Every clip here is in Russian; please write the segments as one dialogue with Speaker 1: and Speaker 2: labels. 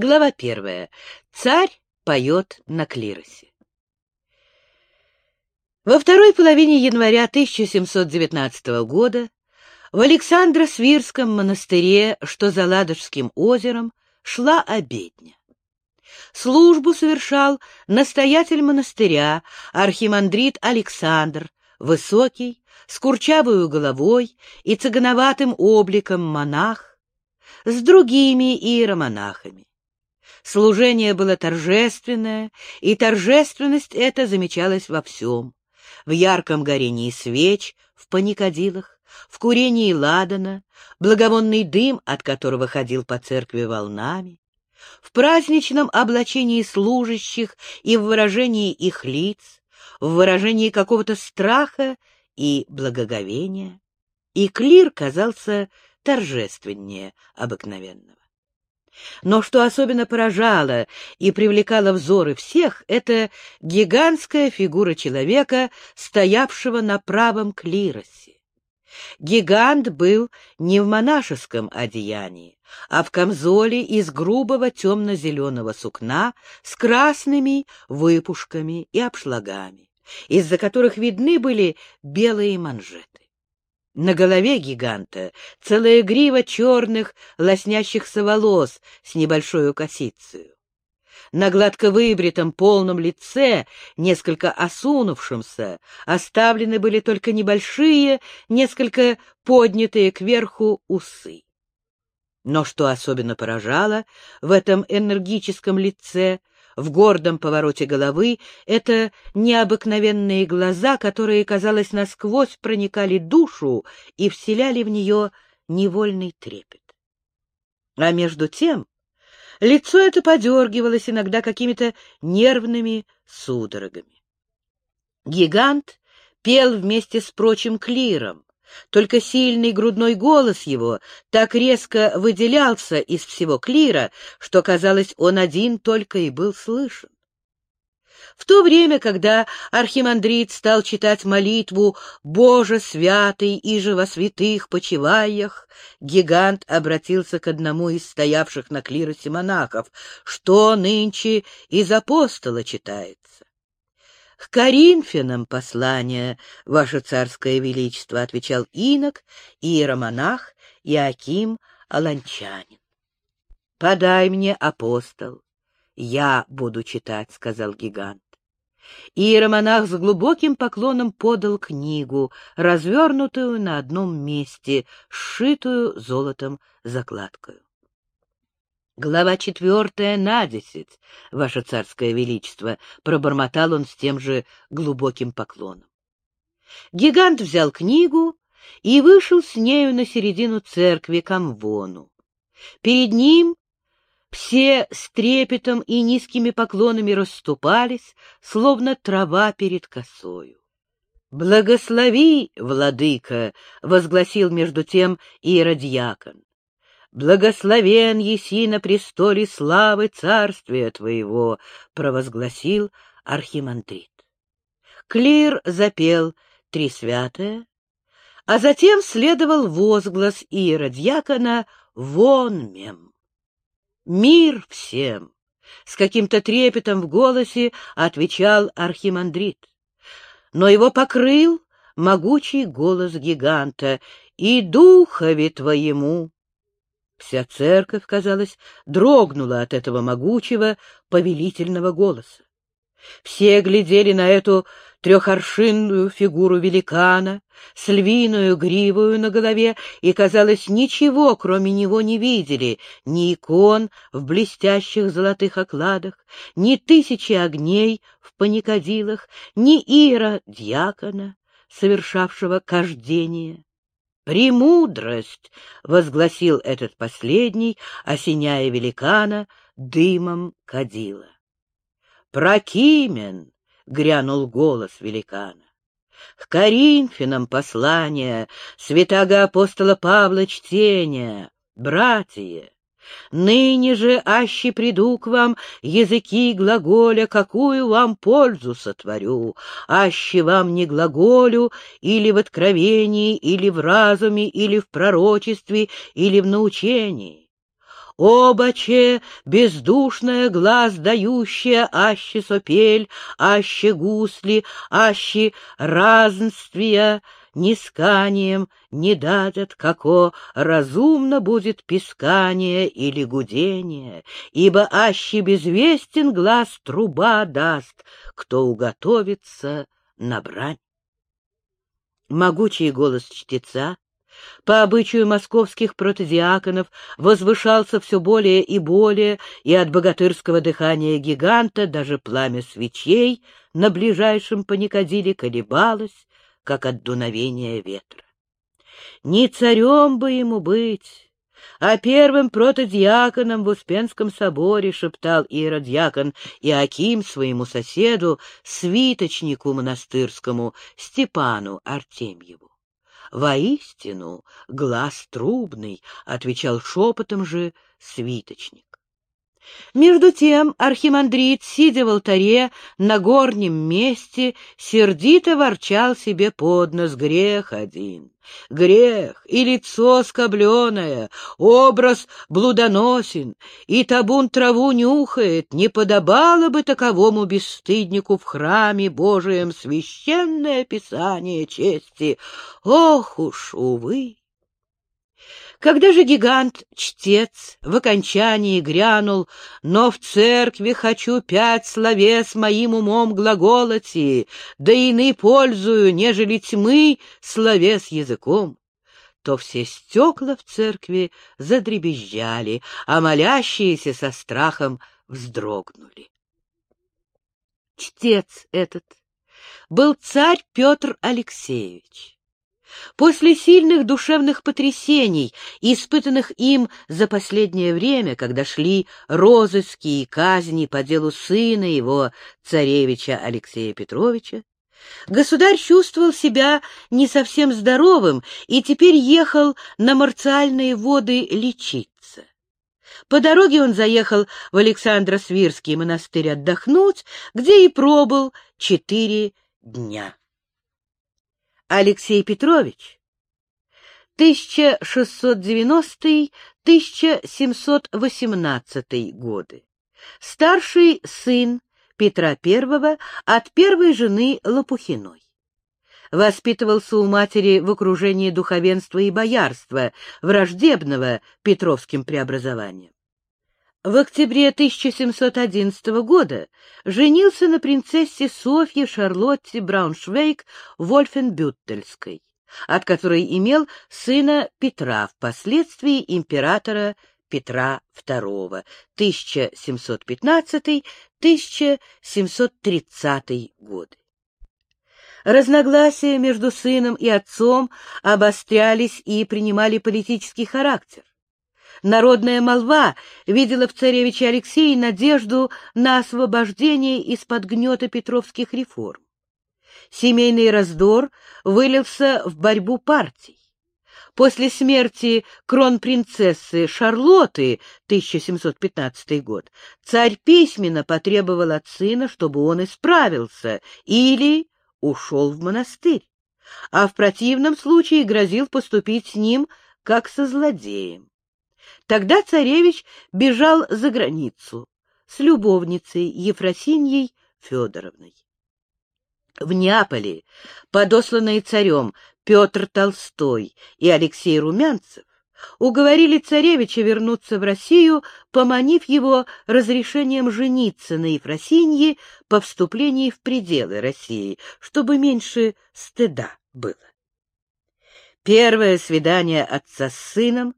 Speaker 1: Глава первая. Царь поет на клиросе. Во второй половине января 1719 года в Александро-Свирском монастыре, что за Ладожским озером, шла обедня. Службу совершал настоятель монастыря, архимандрит Александр, высокий, с курчавою головой и цыгановатым обликом монах, с другими иеромонахами. Служение было торжественное, и торжественность эта замечалась во всем. В ярком горении свеч, в паникадилах, в курении ладана, благовонный дым, от которого ходил по церкви волнами, в праздничном облачении служащих и в выражении их лиц, в выражении какого-то страха и благоговения, и клир казался торжественнее обыкновенного. Но что особенно поражало и привлекало взоры всех, это гигантская фигура человека, стоявшего на правом клиросе. Гигант был не в монашеском одеянии, а в камзоле из грубого темно-зеленого сукна с красными выпушками и обшлагами, из-за которых видны были белые манжеты. На голове гиганта целая грива черных лоснящихся волос с небольшой косицей. На гладко выбритом полном лице, несколько осунувшемся, оставлены были только небольшие, несколько поднятые кверху усы. Но что особенно поражало в этом энергическом лице, в гордом повороте головы — это необыкновенные глаза, которые, казалось, насквозь проникали душу и вселяли в нее невольный трепет. А между тем лицо это подергивалось иногда какими-то нервными судорогами. Гигант пел вместе с прочим клиром, только сильный грудной голос его так резко выделялся из всего клира, что, казалось, он один только и был слышен. В то время, когда архимандрит стал читать молитву «Боже святый и же во святых почиваях», гигант обратился к одному из стоявших на клиросе монахов, что нынче из апостола читается. К Коринфянам послание, ваше царское величество, отвечал инок, иеромонах Иаким Аланчанин. Подай мне, апостол, я буду читать, сказал гигант. Иеромонах с глубоким поклоном подал книгу, развернутую на одном месте, сшитую золотом закладкою. Глава четвертая на десять, ваше царское величество, пробормотал он с тем же глубоким поклоном. Гигант взял книгу и вышел с нею на середину церкви к Амвону. Перед ним все с трепетом и низкими поклонами расступались, словно трава перед косою. «Благослови, владыка!» — возгласил между тем иеродьякон. Благословен еси на престоле славы царствия твоего, провозгласил архимандрит. Клир запел «Три святая», а затем следовал возглас иеродьякона «Вон мем». «Мир всем!» — с каким-то трепетом в голосе отвечал архимандрит. Но его покрыл могучий голос гиганта «И духове твоему!» Вся церковь, казалось, дрогнула от этого могучего, повелительного голоса. Все глядели на эту трехоршинную фигуру великана с львиную гривою на голове и, казалось, ничего, кроме него, не видели, ни икон в блестящих золотых окладах, ни тысячи огней в паникадилах, ни ира дьякона, совершавшего кождение. «Премудрость!» — возгласил этот последний, осеняя великана дымом кадила. «Прокимен!» — грянул голос великана. К Коринфянам послание святого апостола Павла чтения, братья, Ныне же, аще приду к вам, языки глаголя, какую вам пользу сотворю, аще вам не глаголю, или в откровении, или в разуме, или в пророчестве, или в научении. Обаче бездушная глаз дающая, аще сопель, аще гусли, аще разнствия, нисканием не дадят, како разумно будет пискание или гудение, ибо аще безвестен глаз труба даст, кто уготовится на брань. Могучий голос чтеца по обычаю московских протодиаконов возвышался все более и более, и от богатырского дыхания гиганта даже пламя свечей на ближайшем паникадиле колебалось, как от дуновения ветра. Не царем бы ему быть, а первым протодиаконом в Успенском соборе шептал иродьякон Иаким своему соседу, свиточнику монастырскому Степану Артемьеву. «Воистину, глаз трубный», — отвечал шепотом же свиточник. Между тем архимандрит, сидя в алтаре на горнем месте, сердито ворчал себе под нос грех один. Грех и лицо скобленое, образ блудоносен, и табун траву нюхает, не подобало бы таковому бесстыднику в храме Божием священное писание чести. Ох уж, увы! Когда же гигант-чтец в окончании грянул, «Но в церкви хочу пять словес моим умом глаголоти, да ины пользую, нежели тьмы словес языком», то все стекла в церкви задребезжали, а молящиеся со страхом вздрогнули. Чтец этот был царь Петр Алексеевич. После сильных душевных потрясений, испытанных им за последнее время, когда шли розыски и казни по делу сына его, царевича Алексея Петровича, государь чувствовал себя не совсем здоровым и теперь ехал на марциальные воды лечиться. По дороге он заехал в Александро-Свирский монастырь отдохнуть, где и пробыл четыре дня. Алексей Петрович 1690-1718 годы. Старший сын Петра I от первой жены Лопухиной. Воспитывался у матери в окружении духовенства и боярства, враждебного Петровским преобразованием. В октябре 1711 года женился на принцессе Софье Шарлотте Брауншвейг Вольфенбюттельской, от которой имел сына Петра, впоследствии императора Петра II, 1715-1730 годы. Разногласия между сыном и отцом обострялись и принимали политический характер. Народная молва видела в царевиче Алексее надежду на освобождение из-под гнета петровских реформ. Семейный раздор вылился в борьбу партий. После смерти кронпринцессы Шарлотты, 1715 год, царь письменно потребовал от сына, чтобы он исправился или ушел в монастырь, а в противном случае грозил поступить с ним как со злодеем. Тогда царевич бежал за границу с любовницей Ефросиньей Федоровной. В Неаполе, подосланные царем Петр Толстой и Алексей Румянцев, уговорили царевича вернуться в Россию, поманив его разрешением жениться на Ефросинье по вступлении в пределы России, чтобы меньше стыда было. Первое свидание отца с сыном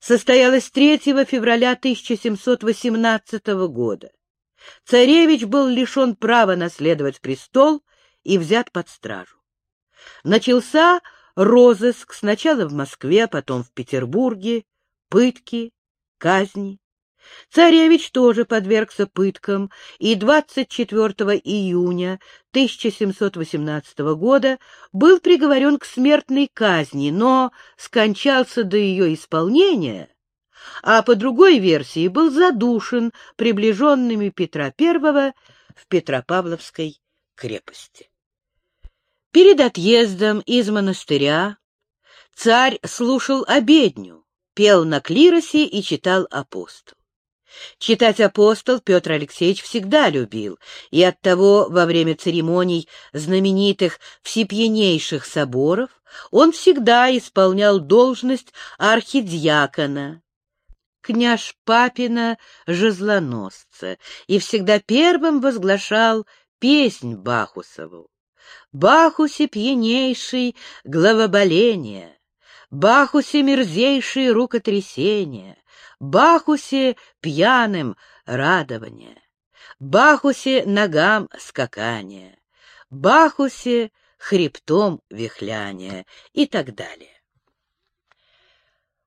Speaker 1: состоялась 3 февраля 1718 года. Царевич был лишен права наследовать престол и взят под стражу. Начался розыск сначала в Москве, потом в Петербурге, пытки, казни. Царевич тоже подвергся пыткам и 24 июня 1718 года был приговорен к смертной казни, но скончался до ее исполнения, а по другой версии был задушен приближенными Петра I в Петропавловской крепости. Перед отъездом из монастыря царь слушал обедню, пел на клиросе и читал апостол. Читать апостол Петр Алексеевич всегда любил, и оттого во время церемоний знаменитых всепьянейших соборов он всегда исполнял должность архидиакона, княж Папина жезлоносца, и всегда первым возглашал песнь Бахусову. Бахусе пьянейший главоболение, Бахусе мерзейшие рукотрясения, Бахусе пьяным радование, Бахусе ногам скакание, Бахусе хребтом вихляние. И так далее.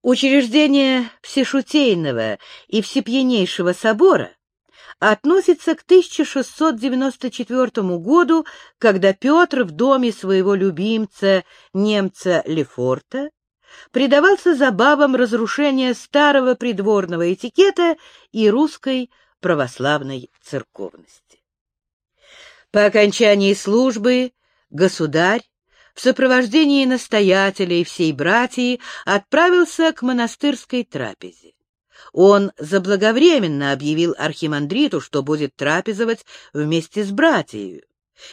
Speaker 1: Учреждение Всешутейного и Всепьянейшего собора относится к 1694 году, когда Петр в доме своего любимца, немца Лефорта, предавался забавам разрушения старого придворного этикета и русской православной церковности. По окончании службы государь в сопровождении настоятеля и всей братьи отправился к монастырской трапезе. Он заблаговременно объявил архимандриту, что будет трапезовать вместе с братьей,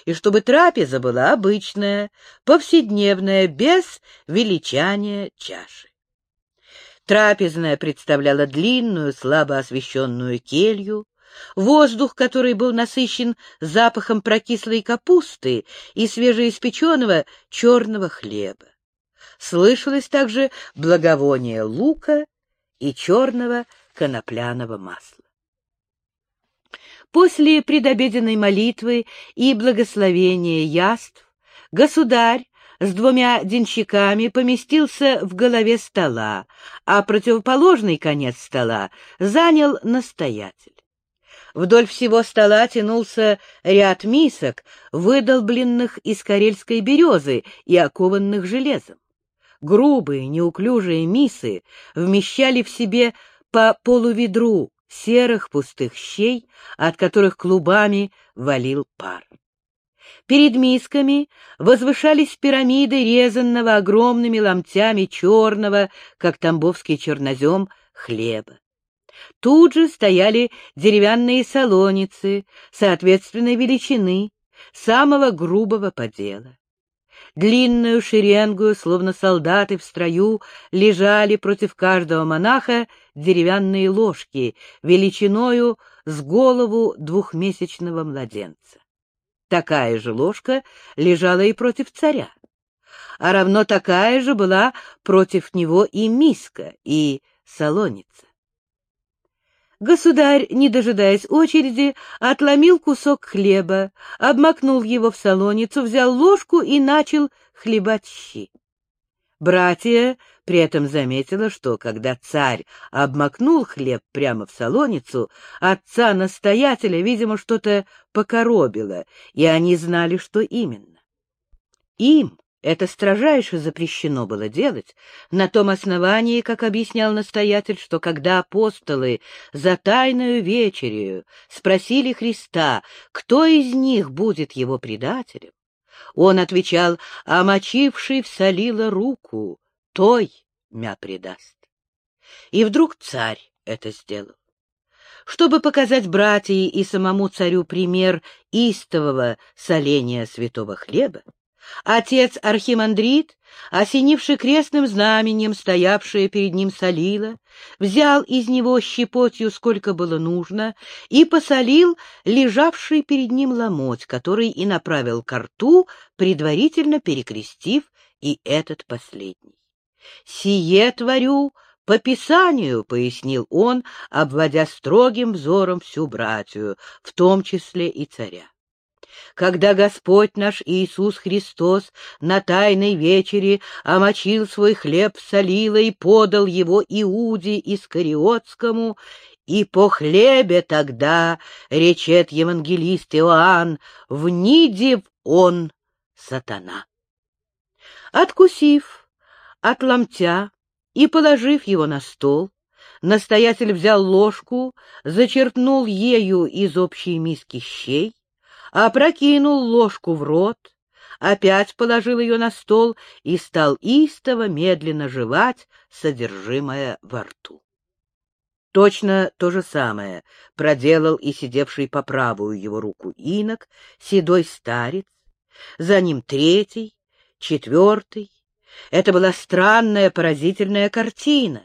Speaker 1: и чтобы трапеза была обычная, повседневная, без величания чаши. Трапезная представляла длинную, слабо освещенную келью, воздух, который был насыщен запахом прокислой капусты и свежеиспеченного черного хлеба. Слышалось также благовоние лука и черного конопляного масла. После предобеденной молитвы и благословения яств государь с двумя денщиками поместился в голове стола, а противоположный конец стола занял настоятель. Вдоль всего стола тянулся ряд мисок, выдолбленных из карельской березы и окованных железом. Грубые, неуклюжие мисы вмещали в себе по полуведру серых пустых щей, от которых клубами валил пар. Перед мисками возвышались пирамиды резанного огромными ломтями черного, как тамбовский чернозем, хлеба. Тут же стояли деревянные солоницы соответственной величины, самого грубого подела. Длинную шеренгу, словно солдаты в строю, лежали против каждого монаха деревянные ложки, величиною с голову двухмесячного младенца. Такая же ложка лежала и против царя, а равно такая же была против него и миска, и солоница. Государь, не дожидаясь очереди, отломил кусок хлеба, обмакнул его в солоницу, взял ложку и начал хлебать щи. Братья при этом заметила, что когда царь обмакнул хлеб прямо в солоницу, отца-настоятеля, видимо, что-то покоробило, и они знали, что именно. Им, это строжайше запрещено было делать, на том основании, как объяснял настоятель, что когда апостолы за тайную вечерю спросили Христа, кто из них будет его предателем, он отвечал, а мочивший всолила руку, той мя предаст. И вдруг царь это сделал. Чтобы показать братьям и самому царю пример истового соления святого хлеба, Отец Архимандрит, осенивший крестным знаменем стоявшее перед ним солило, взял из него щепотью, сколько было нужно, и посолил лежавший перед ним ломоть, который и направил ко рту, предварительно перекрестив и этот последний. «Сие творю по Писанию», — пояснил он, обводя строгим взором всю братью, в том числе и царя когда Господь наш Иисус Христос на тайной вечере омочил свой хлеб в солило и подал его Иуде Искариотскому, и по хлебе тогда, речет евангелист Иоанн, внидев он сатана. Откусив от ломтя и положив его на стол, настоятель взял ложку, зачерпнул ею из общей миски щей, опрокинул ложку в рот, опять положил ее на стол и стал истово медленно жевать содержимое во рту. Точно то же самое проделал и сидевший по правую его руку инок, седой старец, за ним третий, четвертый. Это была странная, поразительная картина.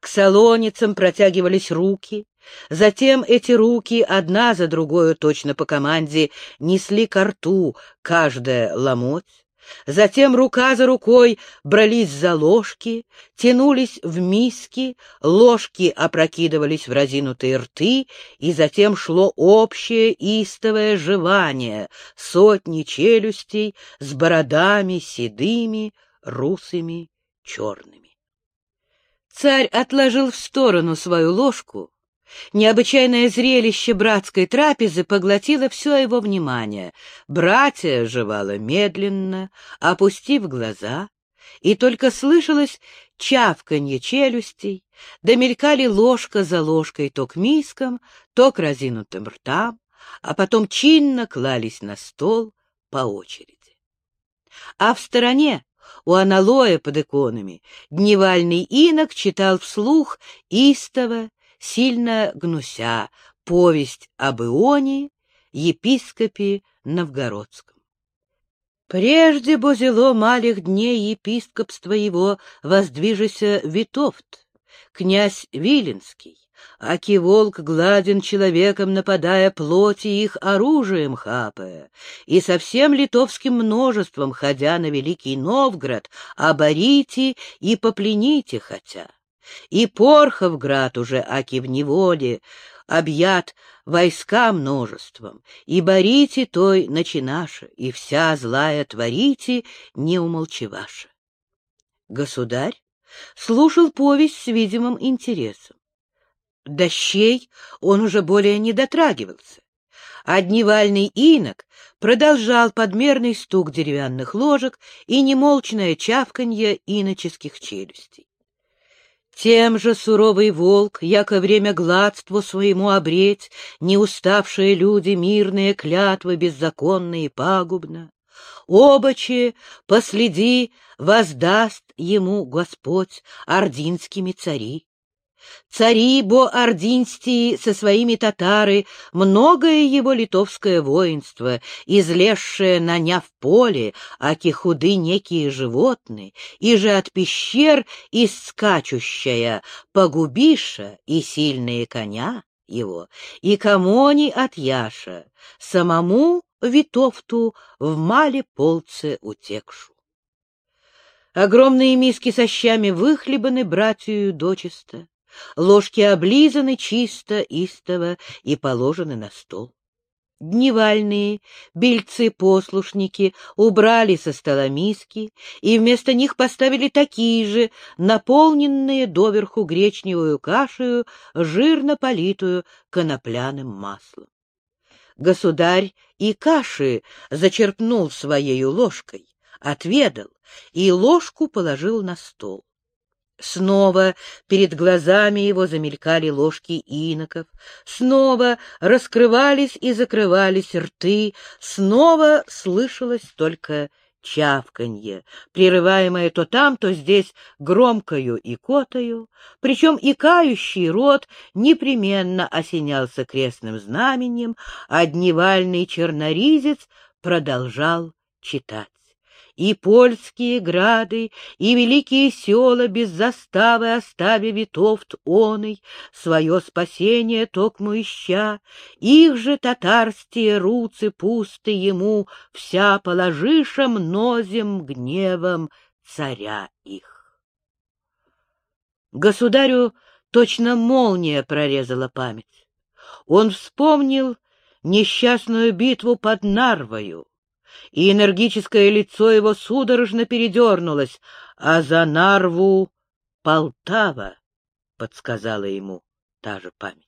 Speaker 1: К салоницам протягивались руки, затем эти руки одна за другой, точно по команде, несли ко рту каждая ломоть, Затем рука за рукой брались за ложки, тянулись в миски, ложки опрокидывались в разинутые рты, и затем шло общее истовое жевание сотни челюстей с бородами седыми, русыми, черными. Царь отложил в сторону свою ложку, Необычайное зрелище братской трапезы поглотило все его внимание. Братья жевало медленно, опустив глаза, и только слышалось чавканье челюстей, да ложка за ложкой то к мискам, то к разинутым ртам, а потом чинно клались на стол по очереди. А в стороне, у аналоя под иконами, дневальный инок читал вслух истово сильно гнуся повесть об Ионе, епископе Новгородском. Прежде бозело малых дней епископства его воздвижися Витовт, князь Виленский, аки волк гладен человеком, нападая плоти их оружием хапая, и со всем литовским множеством, ходя на Великий Новгород, оборите и поплените хотя. И Порховград уже, аки в неволе, объят войска множеством, и борите той начинаша, и вся злая творите, не умолчеваша. Государь слушал повесть с видимым интересом. Дощей он уже более не дотрагивался, а дневальный инок продолжал подмерный стук деревянных ложек и немолчное чавканье иноческих челюстей. Тем же суровый волк, яко время гладству своему обреть, не уставшие люди мирные клятвы беззаконные и пагубно. Обаче последи воздаст ему Господь ординскими цари. Цари Бо-Ординстии со своими татары, многое его литовское воинство, излезшее наня в поле, аки худы некие животные, и же от пещер искачущая, погубиша и сильные коня его, и комони от Яша, самому Витовту в мале полце утекшу. Огромные миски со щами выхлебаны братью дочисто, Ложки облизаны чисто, истово и положены на стол. Дневальные, бельцы-послушники убрали со стола миски и вместо них поставили такие же, наполненные доверху гречневую кашею, жирно политую конопляным маслом. Государь и каши зачерпнул своей ложкой, отведал и ложку положил на стол. Снова перед глазами его замелькали ложки иноков, снова раскрывались и закрывались рты, снова слышалось только чавканье, прерываемое то там, то здесь громкою икотою, причем икающий рот непременно осенялся крестным знаменем, а дневальный черноризец продолжал читать и польские грады, и великие села без заставы оставя витовт оной, свое спасение токму ища, их же татарские руцы пусты ему, вся положиша мнозем гневом царя их. Государю точно молния прорезала память. Он вспомнил несчастную битву под Нарвою, и энергическое лицо его судорожно передернулось, а за Нарву — Полтава, — подсказала ему та же память.